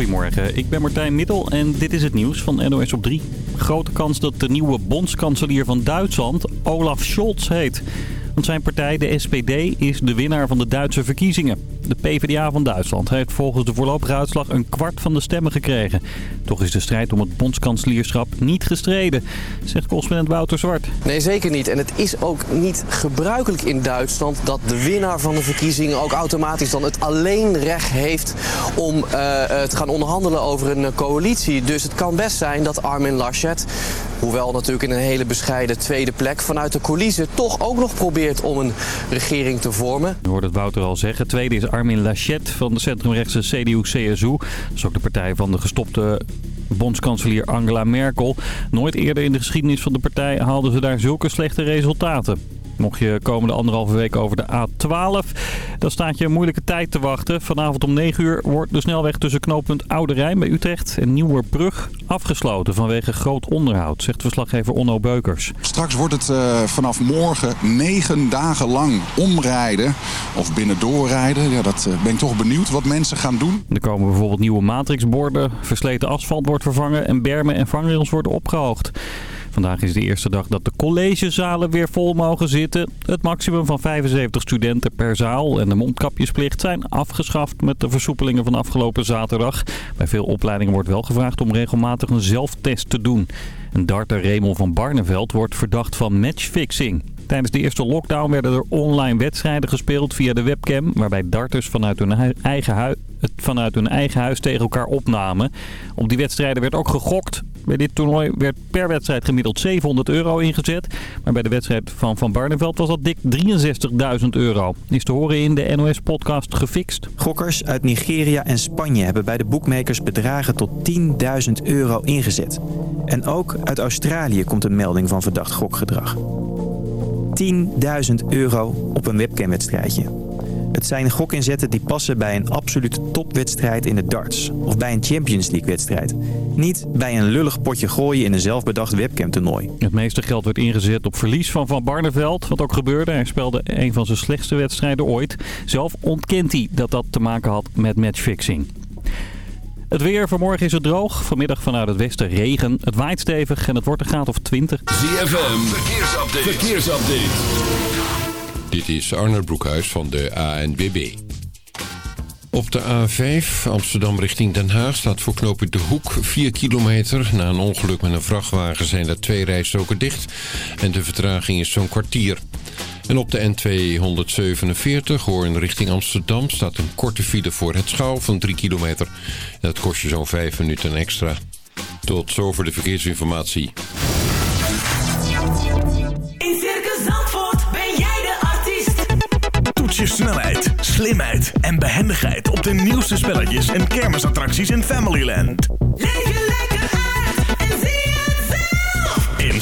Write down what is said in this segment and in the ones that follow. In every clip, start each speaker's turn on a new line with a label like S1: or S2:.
S1: Goedemorgen, ik ben Martijn Middel en dit is het nieuws van NOS op 3. Grote kans dat de nieuwe bondskanselier van Duitsland Olaf Scholz heet. Want zijn partij, de SPD, is de winnaar van de Duitse verkiezingen. De PvdA van Duitsland heeft volgens de voorlopige uitslag een kwart van de stemmen gekregen. Toch is de strijd om het bondskanselierschap niet gestreden, zegt correspondent Wouter Zwart.
S2: Nee, zeker niet. En het is ook niet gebruikelijk in Duitsland dat de winnaar van de verkiezingen ook automatisch dan het alleenrecht heeft om uh, te gaan onderhandelen over een coalitie. Dus het kan best zijn dat Armin Laschet, hoewel natuurlijk in een hele bescheiden tweede plek vanuit de coulissen, toch ook nog probeert om een regering te vormen.
S1: Je hoort het Wouter al zeggen. Tweede is Armin Laschet van de centrumrechtse CDU-CSU. Dat is ook de partij van de gestopte bondskanselier Angela Merkel. Nooit eerder in de geschiedenis van de partij haalden ze daar zulke slechte resultaten. Mocht je komende anderhalve week over de A12, dan staat je een moeilijke tijd te wachten. Vanavond om 9 uur wordt de snelweg tussen knooppunt Oude Rijn bij Utrecht en Nieuwerbrug afgesloten vanwege groot onderhoud, zegt verslaggever Onno Beukers.
S3: Straks wordt het uh, vanaf morgen negen dagen lang omrijden of binnendoorrijden. Ja, dat uh, ben ik toch benieuwd wat mensen gaan doen.
S1: Er komen bijvoorbeeld nieuwe matrixborden, versleten asfalt wordt vervangen en bermen en vangrails worden opgehoogd. Vandaag is de eerste dag dat de collegezalen weer vol mogen zitten. Het maximum van 75 studenten per zaal en de mondkapjesplicht zijn afgeschaft met de versoepelingen van afgelopen zaterdag. Bij veel opleidingen wordt wel gevraagd om regelmatig een zelftest te doen. Een darter Remel van Barneveld wordt verdacht van matchfixing. Tijdens de eerste lockdown werden er online wedstrijden gespeeld via de webcam... waarbij darters vanuit hun eigen, huis, vanuit hun eigen huis tegen elkaar opnamen. Op die wedstrijden werd ook gegokt. Bij dit toernooi werd per wedstrijd gemiddeld 700 euro ingezet. Maar bij de wedstrijd van Van Barneveld was dat dik 63.000 euro. Is te horen in de NOS-podcast Gefixt.
S4: Gokkers uit Nigeria en Spanje hebben bij de boekmakers bedragen tot 10.000 euro ingezet. En ook uit Australië komt een melding van verdacht gokgedrag. 10.000 euro op een webcamwedstrijdje. Het zijn gokinzetten die passen bij een absolute topwedstrijd in de darts. Of bij een Champions League wedstrijd. Niet bij een lullig potje gooien in een zelfbedacht webcam-toernooi.
S1: Het meeste geld werd ingezet op verlies van Van Barneveld. Wat ook gebeurde. Hij speelde een van zijn slechtste wedstrijden ooit. Zelf ontkent hij dat dat te maken had met matchfixing. Het weer vanmorgen is het droog. Vanmiddag vanuit het westen regen. Het waait stevig en het wordt een graad of 20.
S5: ZFM, verkeersupdate. verkeersupdate. Dit is Arnold Broekhuis van de ANWB. Op de A5 Amsterdam richting Den Haag staat voor knooppunt De Hoek 4 kilometer. Na een ongeluk met een vrachtwagen zijn er twee rijstroken dicht en de vertraging is zo'n kwartier. En op de N247 Hoorn richting Amsterdam staat een korte file voor het schouw van 3 kilometer. Dat kost je zo'n 5 minuten extra. Tot zover de verkeersinformatie.
S6: In Circus Zandvoort ben jij de artiest. Toets je snelheid, slimheid en behendigheid op de nieuwste spelletjes en kermisattracties in Familyland. Leef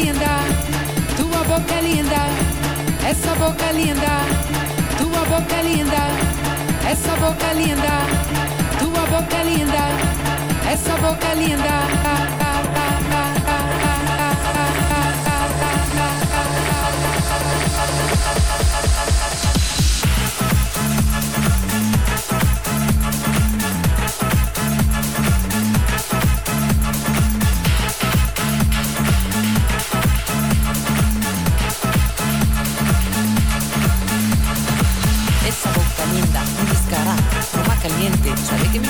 S7: Linda, tua boca linda. Essa boca linda, tua boca linda. Essa boca linda, tua boca linda. Essa boca linda.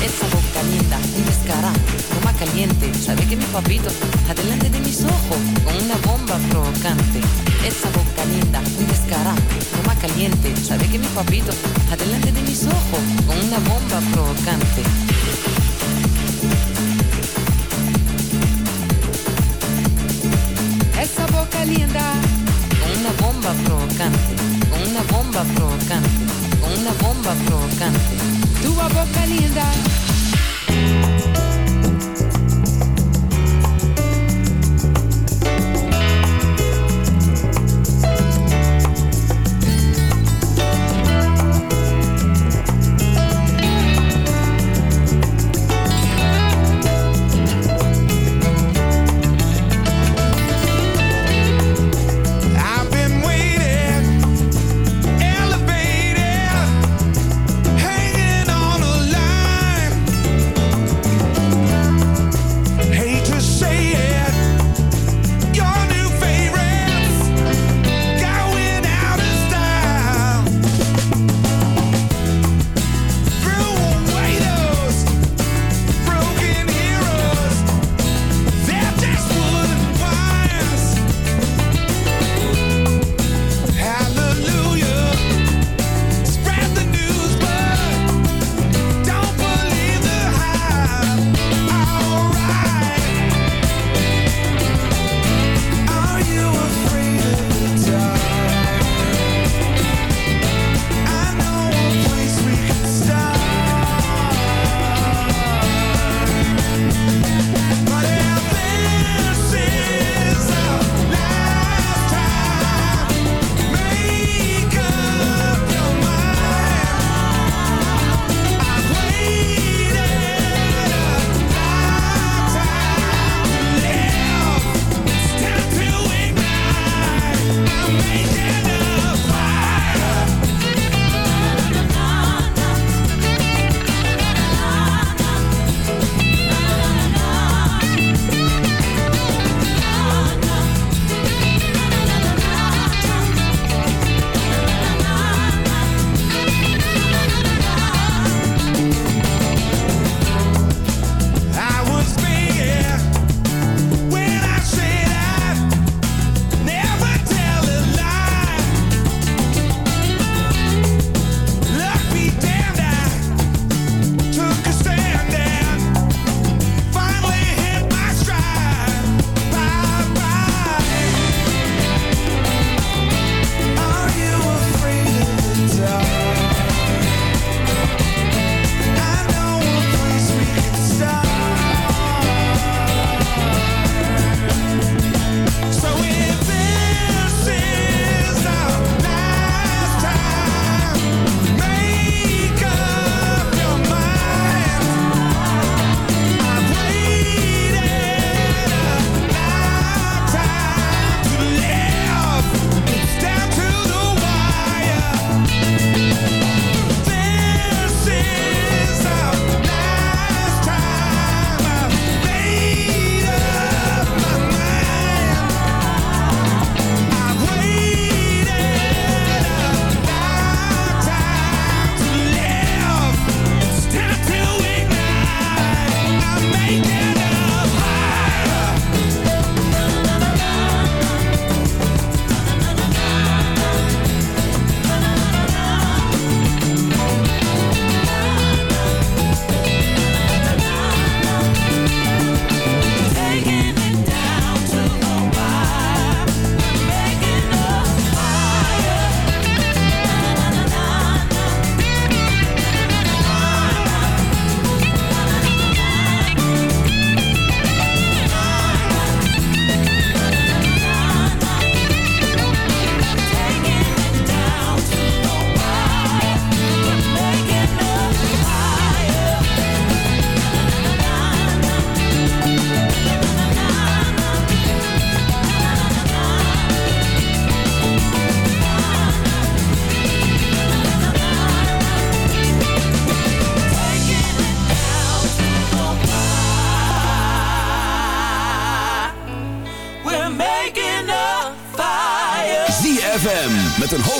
S8: Esa boca linda, un descarado, toma caliente. Sabe que mi papito, adelante de mis ojos, con una bomba provocante. Esa boca linda, un descarado, toma caliente. Sabe que mi papito, adelante de mis ojos, con una bomba provocante.
S7: Essa boca linda,
S8: Con una bomba provocante, con una bomba provocante, con una bomba provocante.
S7: Tua linda.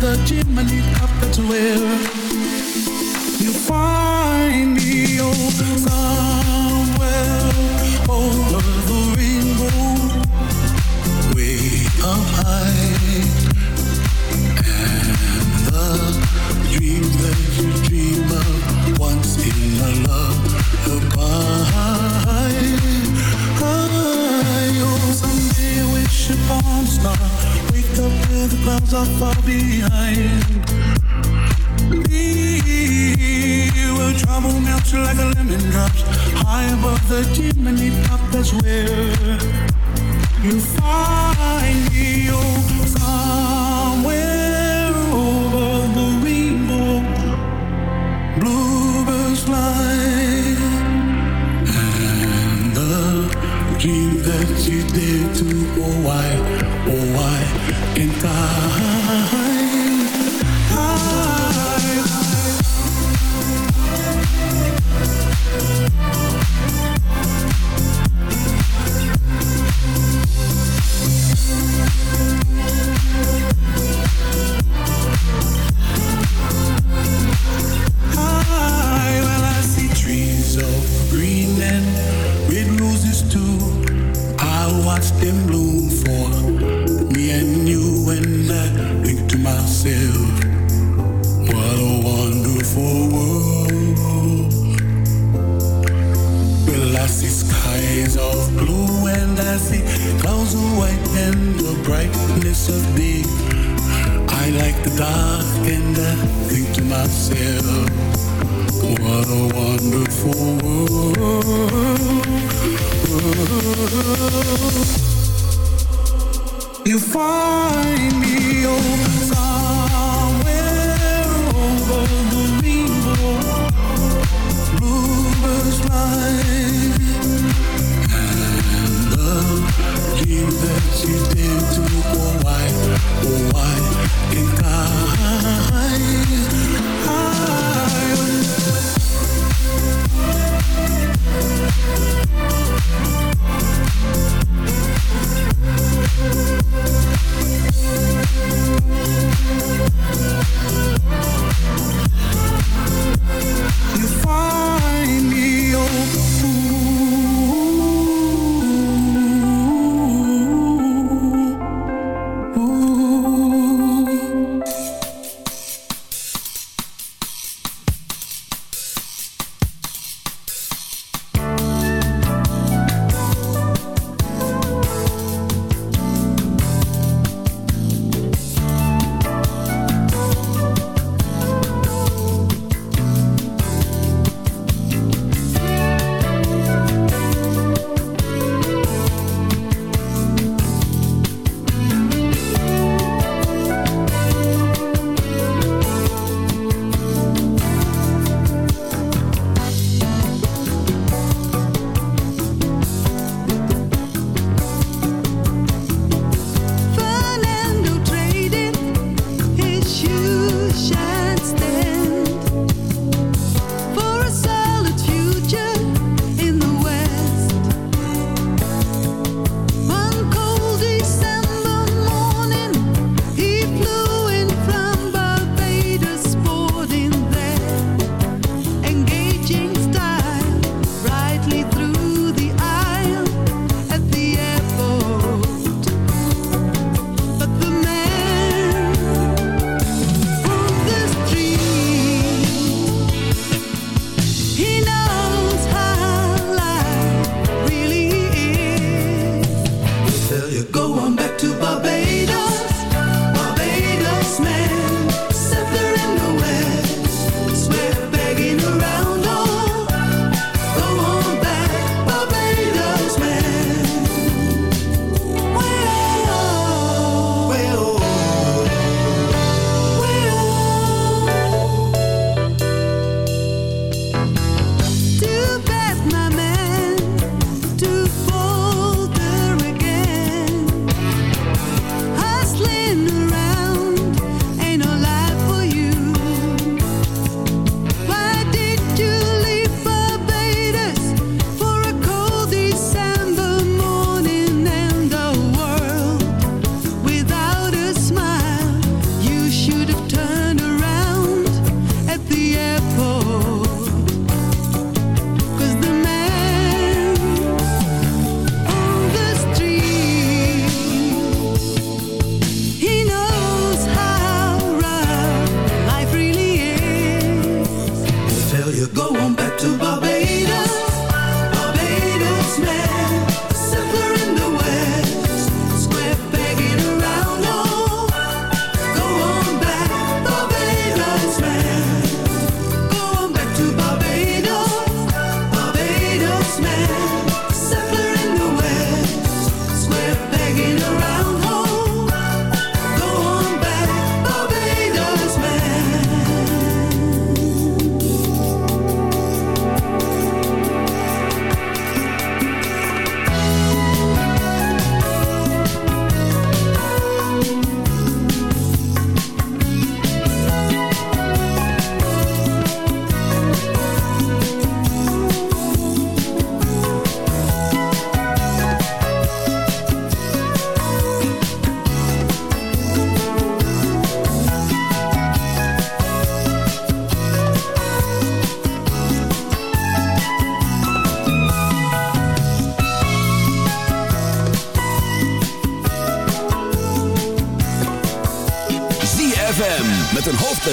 S9: The chimney top. That's where you find me. Oh, somewhere over the rainbow, way up high, and the dreams that you dream of once in a love lullaby. Oh, someday wish upon a star. Where the clouds are far behind. Me, where trouble melts like a lemon drops high above the chimney top. That's where you find me. Oh, somewhere over the rainbow, bluebirds fly. And the dream that you did to oh why, oh why can't I?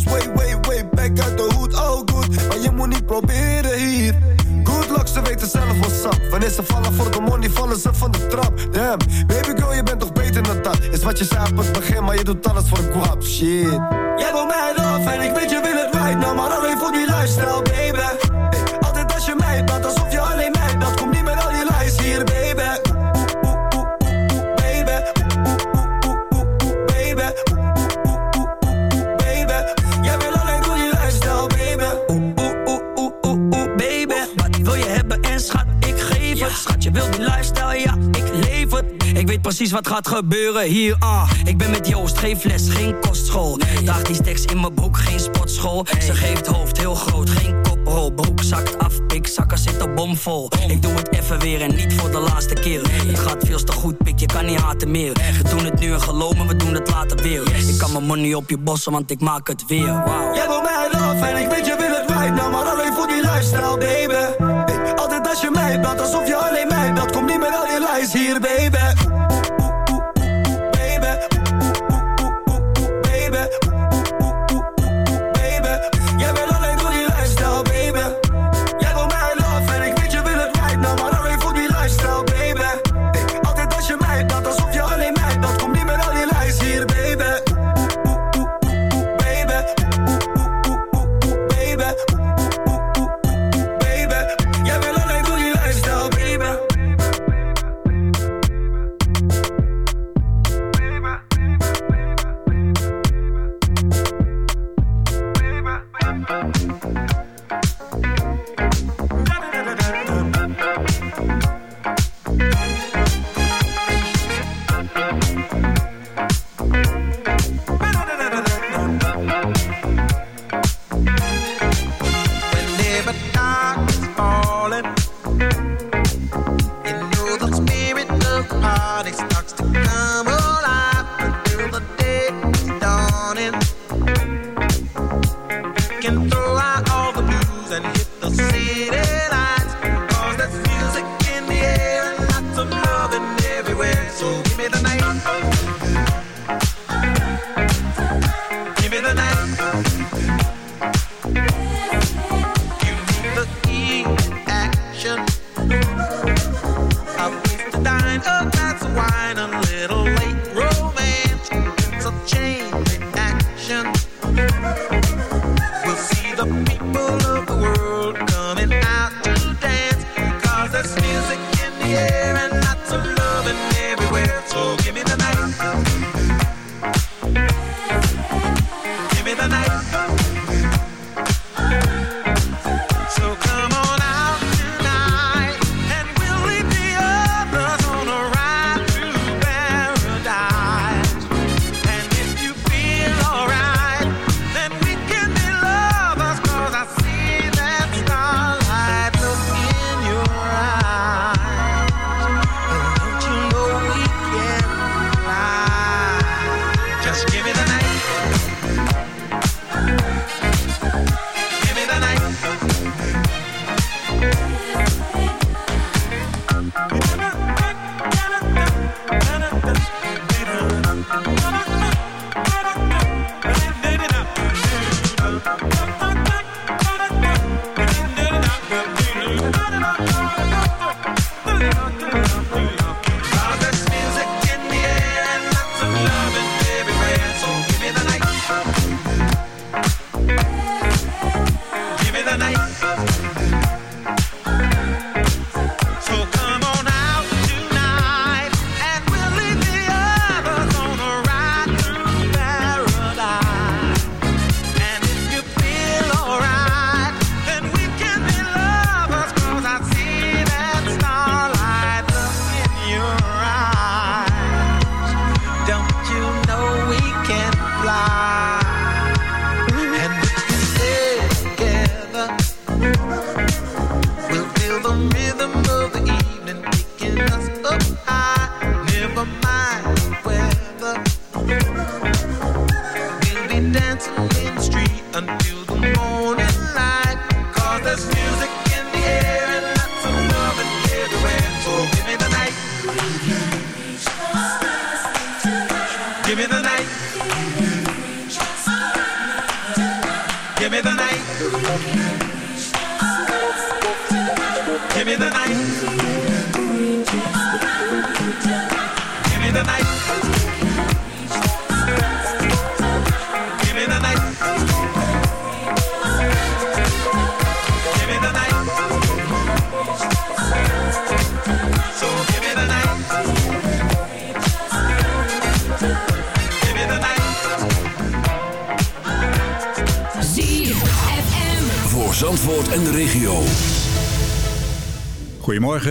S10: way, way, way back out the hood, oh good. Maar je moet niet proberen hier. Good luck, ze weten zelf wat sap Wanneer ze vallen voor de money, vallen ze van de trap. Damn, baby girl, je bent toch beter dan dat. Is wat je zei op het begin, maar je doet alles voor de shit. Jij wil mij af en ik weet je wil het right nou Maar alleen voor die lifestyle, baby. precies wat gaat gebeuren hier, ah. Ik ben met Joost, geen les, geen kostschool. Daag die steks in mijn broek, geen sportschool. Ze geeft hoofd heel groot, geen koprol. Broek zakt af, pikzakken zitten bomvol. Ik doe het even weer en niet voor de laatste keer. Het gaat veel te goed, pik, je kan niet haten meer. We doen het nu en geloof we doen het later weer. Ik kan mijn money op je bossen, want ik maak het weer. Wow. Jij wil mij af en ik weet je wil het right nou, maar alleen voor die lifestyle, baby. Altijd als je mij belt, alsof je alleen mij belt, kom niet met al je lijst hier, baby.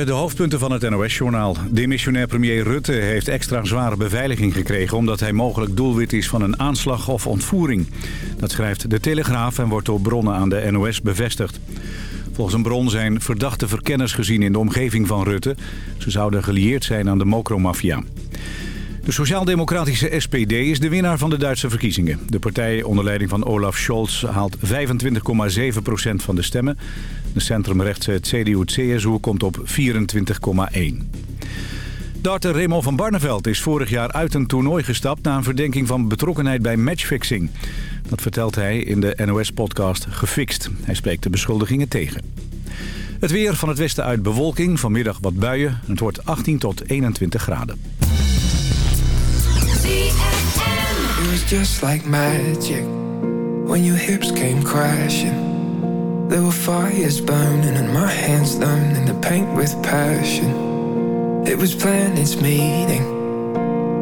S11: Goedemorgen, de hoofdpunten van het NOS-journaal. Demissionair premier Rutte heeft extra zware beveiliging gekregen... omdat hij mogelijk doelwit is van een aanslag of ontvoering. Dat schrijft De Telegraaf en wordt door bronnen aan de NOS bevestigd. Volgens een bron zijn verdachte verkenners gezien in de omgeving van Rutte. Ze zouden gelieerd zijn aan de mokromafia. De sociaal-democratische SPD is de winnaar van de Duitse verkiezingen. De partij onder leiding van Olaf Scholz haalt 25,7% van de stemmen. De centrumrechtse CDU-CSU komt op 24,1. Darter Raymond van Barneveld is vorig jaar uit een toernooi gestapt... na een verdenking van betrokkenheid bij matchfixing. Dat vertelt hij in de NOS-podcast Gefixt. Hij spreekt de beschuldigingen tegen. Het weer van het westen uit bewolking, vanmiddag wat buien. Het wordt 18 tot 21 graden.
S12: It was just like magic when your hips came crashing. There were fires burning and my hands learning to paint with passion. It was planets meeting,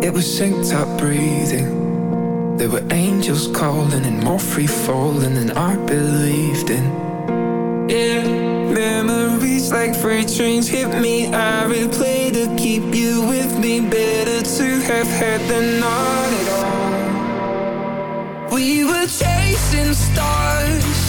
S12: it was synced up breathing. There were angels calling and more free falling than I believed in. Yeah, memories like freight trains hit me. I replay to keep you with me. Better to have had than not at all. We were chasing stars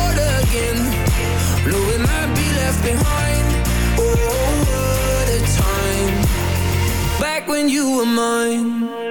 S12: again, knowing I'd be left behind. Oh, what a time back when you were mine.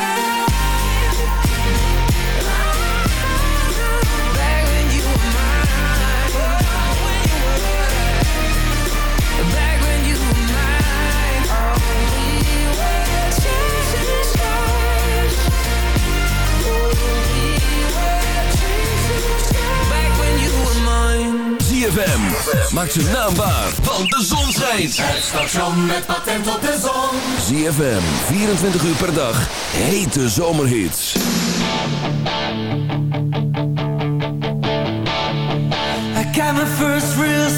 S13: ZFM. Maak zijn naam waar, want de zon schijnt.
S14: Het station met patent op de zon.
S13: ZFM, 24 uur per dag. Hete zomerhits.
S15: I got my first real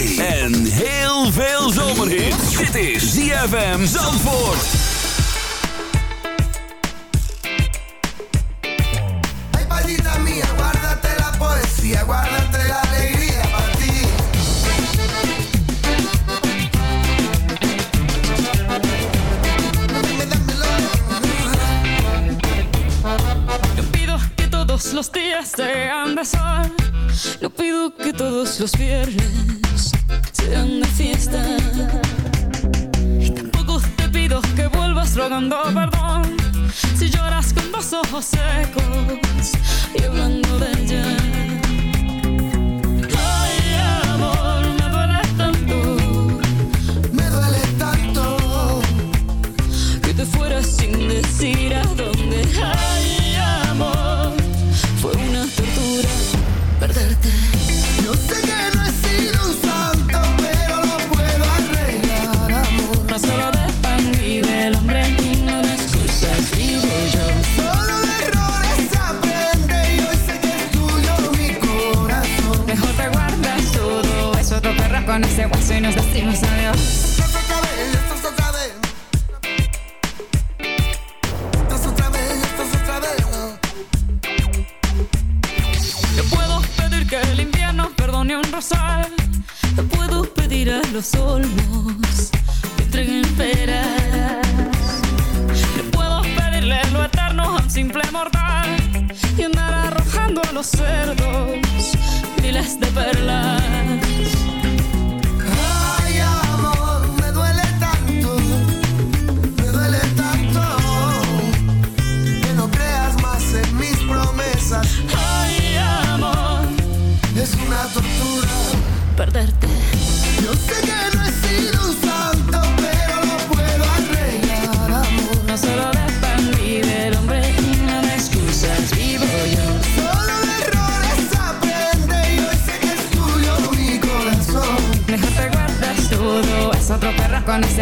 S13: en heel veel zomerhit. Dit is ZFM Zandvoort.
S10: Ay, palita mía, guárdate la poesía, guárdate la alegría para ti.
S16: Yo pido que todos los días sean de sol. No pido que todos los viernes los cerdos, miles de perlas.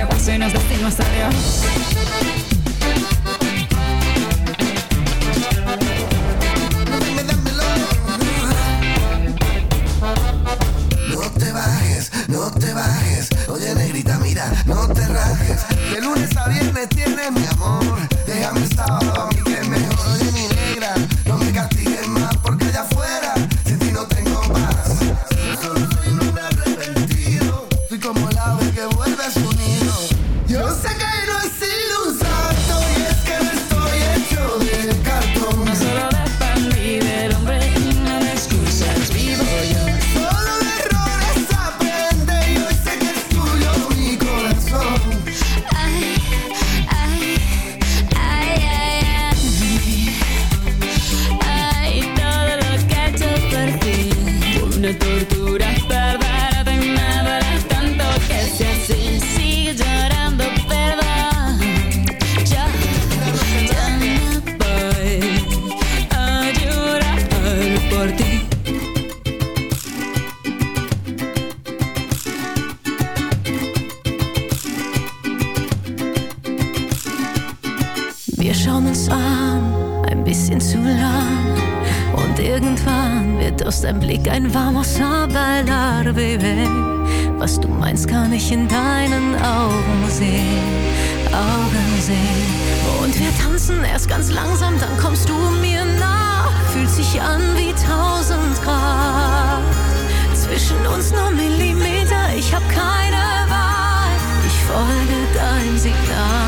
S10: se
S16: dat destinos aéreos
S17: Wir schauen uns an, ein bisschen zu lang. Und irgendwann wird aus deinem Blick ein warmer a bailar, Baby. Was du meinst, kann ich in deinen Augen sehen. Augen sehen. Und wir tanzen erst ganz langsam, dann kommst du mir nah. Fühlt sich an wie tausend Grad. Zwischen uns nur Millimeter, ich hab keine Wahl. Ich folge deinem Signal.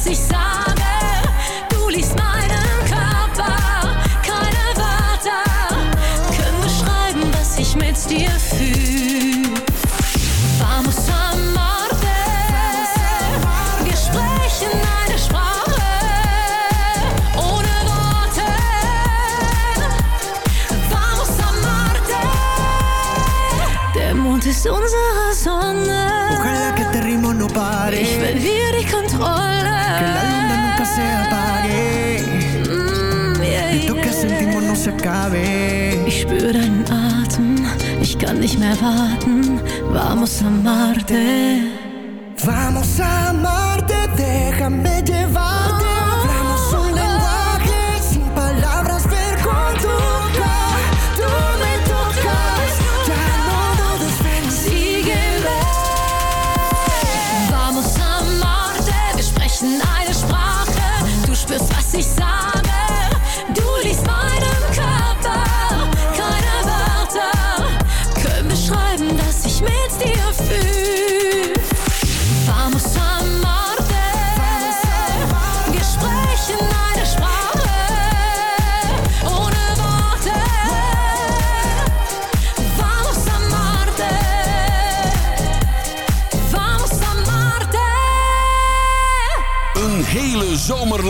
S17: Esses sabem. KW. Ich spür deinen Atem, ich kann nicht mehr warten. Vamos a Marte.
S18: Vamos a Marte, déjame
S9: llevar.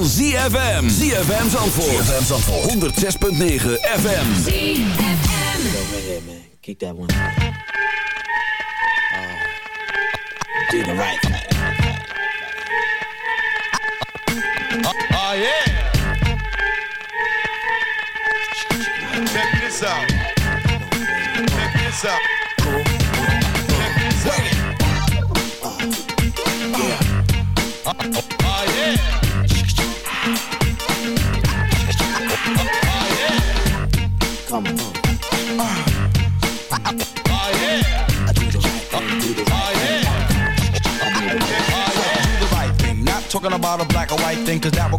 S13: Van ZFM. ZFM Zandvoort. ZFM Zandvoort. 106.9 FM.
S19: Kick that one. Oh, do the right thing.
S20: Oh, yeah. Check this out. Check this out. Check this out. Oh, oh, yeah.
S21: A black or white thing, cause that will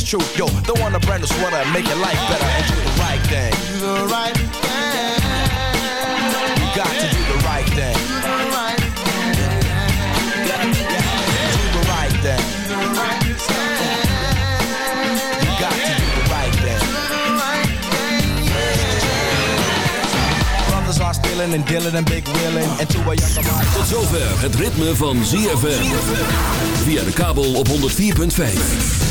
S21: it's true. Yo, don't want a brand new sweater and make your life better and do the right thing.
S20: Do the right thing.
S21: You got to do the right thing.
S20: Do the right thing.
S21: Do the right thing. You got to do the right thing. Brothers are stealing and dealing and big wheeling. And to a younger mind.
S13: Tot zover het ritme van ZFM. Via de kabel op 104.5.